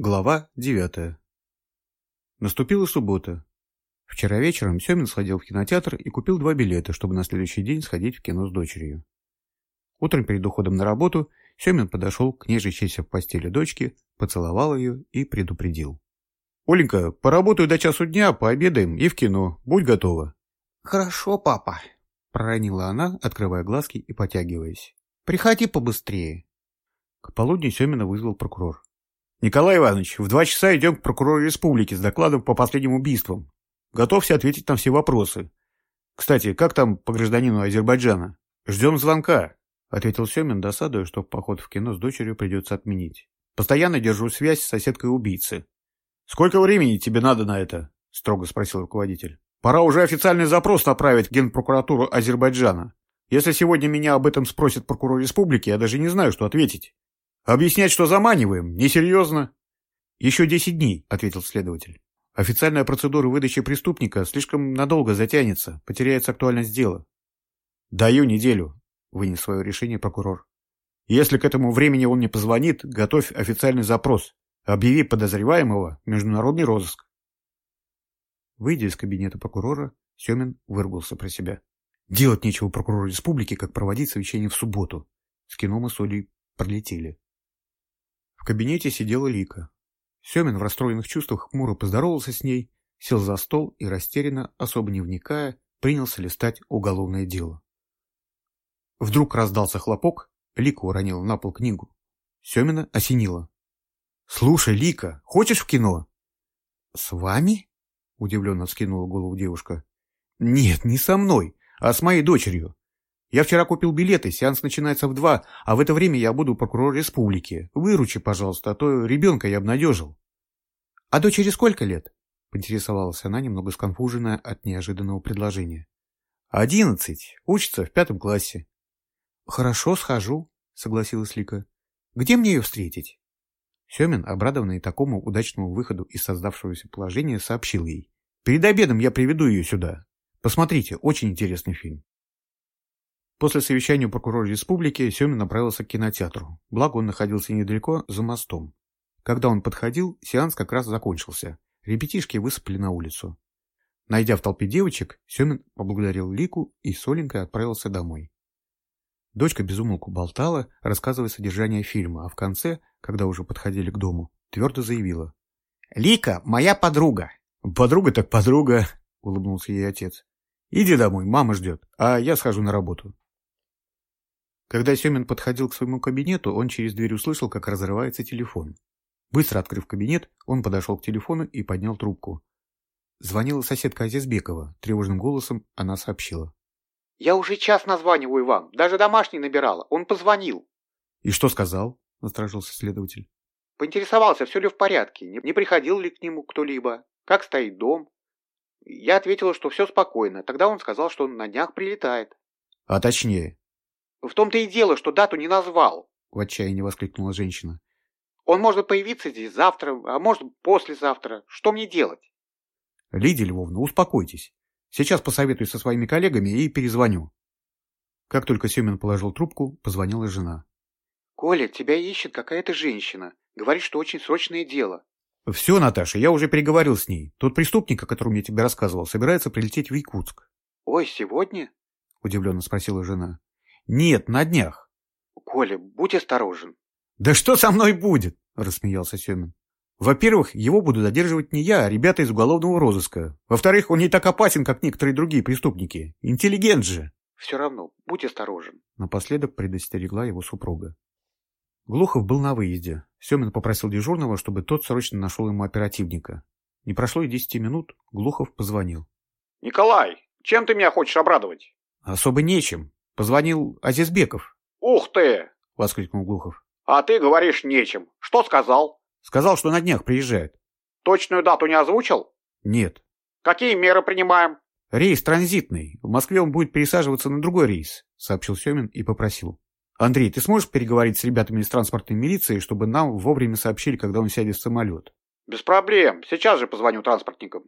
Глава девятая. Наступила суббота. Вчера вечером Семин сходил в кинотеатр и купил два билета, чтобы на следующий день сходить в кино с дочерью. Утром перед уходом на работу Семин подошел к нежащейся в постели дочке, поцеловал ее и предупредил. «Оленька, поработаю до часу дня, пообедаем и в кино. Будь готова». «Хорошо, папа», — проронила она, открывая глазки и потягиваясь. «Приходи побыстрее». К полудню Семина вызвал прокурор. Николай Иванович, в два часа идем к прокурору республики с докладом по последним убийствам. Готовься ответить на все вопросы. Кстати, как там по гражданину Азербайджана? Ждем звонка, — ответил Семин, досадуя, что поход в кино с дочерью придется отменить. Постоянно держу связь с соседкой убийцы. Сколько времени тебе надо на это? — строго спросил руководитель. Пора уже официальный запрос направить в Генпрокуратуру Азербайджана. Если сегодня меня об этом спросит прокурор республики, я даже не знаю, что ответить. Объяснять, что заманиваем, несерьезно. Еще десять дней, ответил следователь. Официальная процедура выдачи преступника слишком надолго затянется, потеряется актуальность дела. Даю неделю, вынес свое решение прокурор. Если к этому времени он не позвонит, готовь официальный запрос. Объяви подозреваемого международный розыск. Выйдя из кабинета прокурора, Семин выругался про себя. Делать нечего прокурору республики, как проводить совещание в субботу. С кино мы с пролетели. В кабинете сидела Лика. Семин в расстроенных чувствах хмуро поздоровался с ней, сел за стол и растерянно, особо не вникая, принялся листать уголовное дело. Вдруг раздался хлопок, Лика уронила на пол книгу. Семина осенила. «Слушай, Лика, хочешь в кино?» «С вами?» — удивленно вскинула голову девушка. «Нет, не со мной, а с моей дочерью. Я вчера купил билеты, сеанс начинается в два, а в это время я буду прокурор республики. Выручи, пожалуйста, а то ребенка я обнадежил. — А дочери сколько лет? — поинтересовалась она, немного сконфуженная от неожиданного предложения. — Одиннадцать. Учится в пятом классе. — Хорошо, схожу, — согласилась Лика. — Где мне ее встретить? Семин, обрадованный такому удачному выходу из создавшегося положения, сообщил ей. — Перед обедом я приведу ее сюда. Посмотрите, очень интересный фильм. После совещания у прокурора республики Семин направился к кинотеатру, благо он находился недалеко, за мостом. Когда он подходил, сеанс как раз закончился. Ребятишки высыпали на улицу. Найдя в толпе девочек, Семин поблагодарил Лику и Соленькой отправился домой. Дочка безумолку болтала, рассказывая содержание фильма, а в конце, когда уже подходили к дому, твердо заявила. «Лика — моя подруга!» «Подруга так подруга!» — улыбнулся ей отец. «Иди домой, мама ждет, а я схожу на работу». Когда Семин подходил к своему кабинету, он через дверь услышал, как разрывается телефон. Быстро открыв кабинет, он подошел к телефону и поднял трубку. Звонила соседка Азизбекова. Тревожным голосом она сообщила. «Я уже час названиваю вам. Даже домашний набирала. Он позвонил». «И что сказал?» — насторожился следователь. «Поинтересовался, все ли в порядке, не, приходил ли к нему кто-либо, как стоит дом. Я ответила, что все спокойно. Тогда он сказал, что он на днях прилетает». «А точнее?» В том-то и дело, что дату не назвал. В отчаянии воскликнула женщина. Он может появиться здесь завтра, а может послезавтра. Что мне делать? Лидия Львовна, успокойтесь. Сейчас посоветуюсь со своими коллегами и перезвоню. Как только Семин положил трубку, позвонила жена. Коля, тебя ищет какая-то женщина. Говорит, что очень срочное дело. Все, Наташа, я уже переговорил с ней. Тот преступник, о котором я тебе рассказывал, собирается прилететь в Якутск. Ой, сегодня? Удивленно спросила жена. Нет, на днях. Коля, будь осторожен. Да что со мной будет? Рассмеялся Семин. Во-первых, его буду задерживать не я, а ребята из уголовного розыска. Во-вторых, он не так опасен, как некоторые другие преступники. Интеллигент же. Все равно, будь осторожен. Напоследок предостерегла его супруга. Глухов был на выезде. Семин попросил дежурного, чтобы тот срочно нашел ему оперативника. Не прошло и десяти минут, Глухов позвонил. «Николай, чем ты меня хочешь обрадовать?» «Особо нечем. Позвонил Азизбеков. «Ух ты!» — воскликнул Глухов. «А ты говоришь нечем. Что сказал?» «Сказал, что на днях приезжает». «Точную дату не озвучил?» «Нет». «Какие меры принимаем?» «Рейс транзитный. В Москве он будет пересаживаться на другой рейс», — сообщил Семин и попросил. «Андрей, ты сможешь переговорить с ребятами из транспортной милиции, чтобы нам вовремя сообщили, когда он сядет в самолет?» «Без проблем. Сейчас же позвоню транспортникам».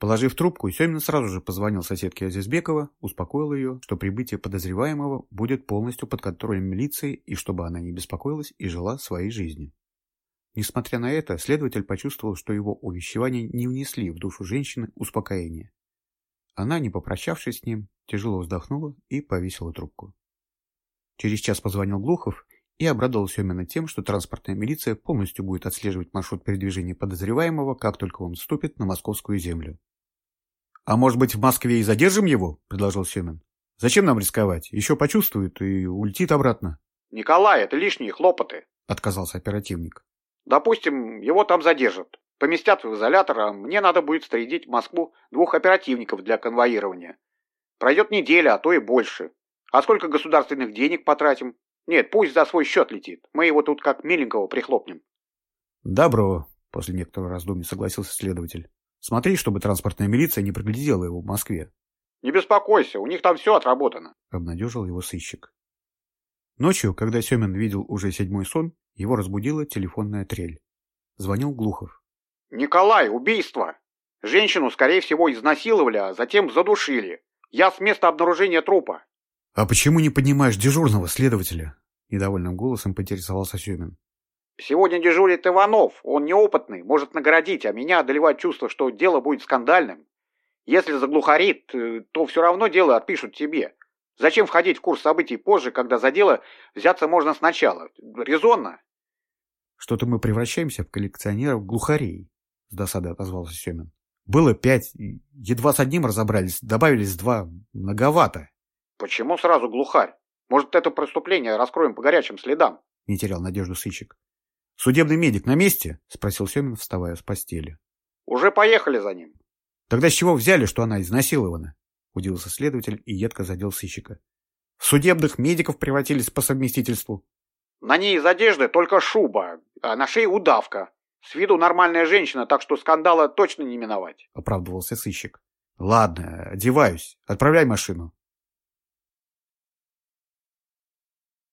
Положив трубку, Семин сразу же позвонил соседке Азизбекова, успокоил ее, что прибытие подозреваемого будет полностью под контролем милиции и чтобы она не беспокоилась и жила своей жизнью. Несмотря на это, следователь почувствовал, что его увещевания не внесли в душу женщины успокоения. Она, не попрощавшись с ним, тяжело вздохнула и повесила трубку. Через час позвонил Глухов и обрадовал Семина тем, что транспортная милиция полностью будет отслеживать маршрут передвижения подозреваемого, как только он вступит на московскую землю. «А может быть, в Москве и задержим его?» – предложил Семин. «Зачем нам рисковать? Еще почувствует и улетит обратно». «Николай, это лишние хлопоты», – отказался оперативник. «Допустим, его там задержат. Поместят в изолятор, а мне надо будет снарядить в Москву двух оперативников для конвоирования. Пройдет неделя, а то и больше. А сколько государственных денег потратим? Нет, пусть за свой счет летит. Мы его тут как миленького прихлопнем. Добро, после некоторого раздумья согласился следователь. Смотри, чтобы транспортная милиция не проглядела его в Москве. Не беспокойся, у них там все отработано. Обнадежил его сыщик. Ночью, когда Семин видел уже седьмой сон, его разбудила телефонная трель. Звонил Глухов. «Николай, убийство! Женщину, скорее всего, изнасиловали, а затем задушили. Я с места обнаружения трупа». «А почему не поднимаешь дежурного следователя?» Недовольным голосом поинтересовался Семин. «Сегодня дежурит Иванов. Он неопытный, может наградить, а меня одолевает чувство, что дело будет скандальным. Если заглухарит, э, то все равно дело отпишут тебе. Зачем входить в курс событий позже, когда за дело взяться можно сначала? Резонно?» «Что-то мы превращаемся в коллекционеров глухарей», — с досадой отозвался Семин. «Было пять, едва с одним разобрались, добавились два. Многовато». «Почему сразу глухарь? Может, это преступление раскроем по горячим следам?» — не терял надежду сычек. «Судебный медик на месте?» — спросил Семин, вставая с постели. «Уже поехали за ним». «Тогда с чего взяли, что она изнасилована?» — удивился следователь и едко задел сыщика. «В судебных медиков превратились по совместительству». «На ней из одежды только шуба, а на шее удавка. С виду нормальная женщина, так что скандала точно не миновать», — оправдывался сыщик. «Ладно, одеваюсь. Отправляй машину».